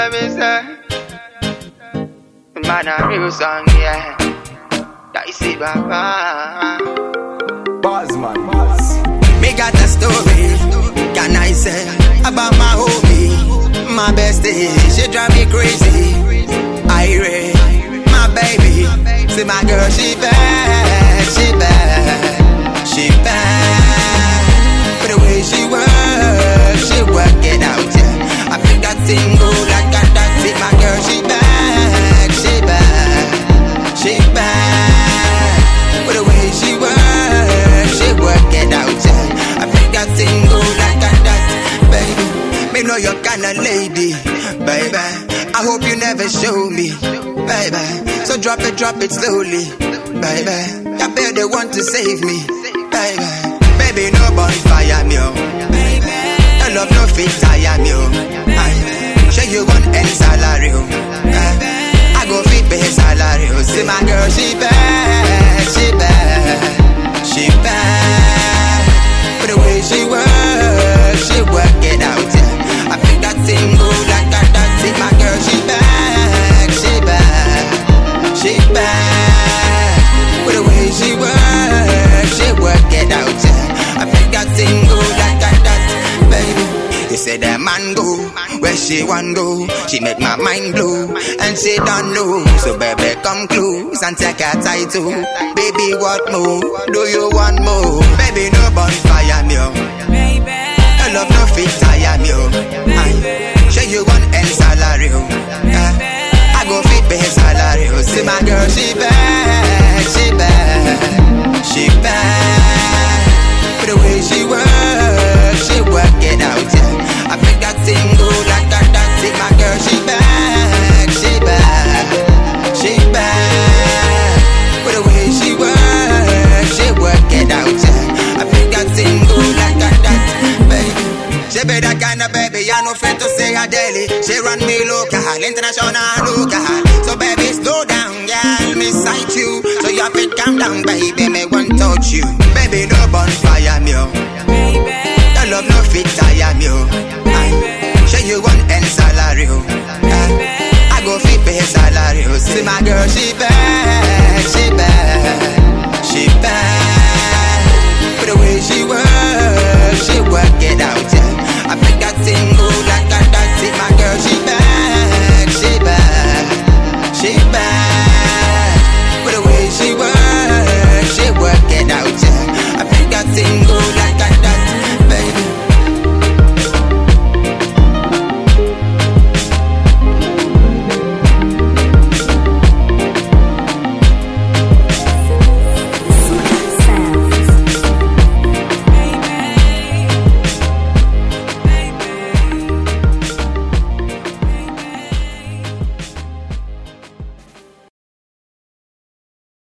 hear me say? Man, a real song, yeah. That you see, Baba. Buzz man, buzz. Me got a story, can I say, about my homie, my bestie. She drive me crazy. Irie, my baby. See my girl, she bad, thing go like that, that. See my girl, she bad, she bad, she bad. But the way she work, she work it out. I think that thing go like that, that, baby. Me know you're kinda lady, baby. I hope you never show me, baby. So drop it, drop it slowly, baby. I bet they want to save me, baby. Baby, no bonfire me, oh. See my girl, she bad, baby. You say that man go where she want go. She make my mind blow and she don't know. So baby come close and take her title. Oh. Baby what more? Do you want more? Baby no bonfire me oh. I love no fit tire me oh. Aye. Show you one end salary oh. and a baby, I no friend to say a daily. She run me local, international local. So baby, slow down, girl, me sight you. So you have to calm down, baby, me want touch you. Baby, no bonfire me, oh. Baby, your love no fit, I am you. Baby. Share you one end salary, oh.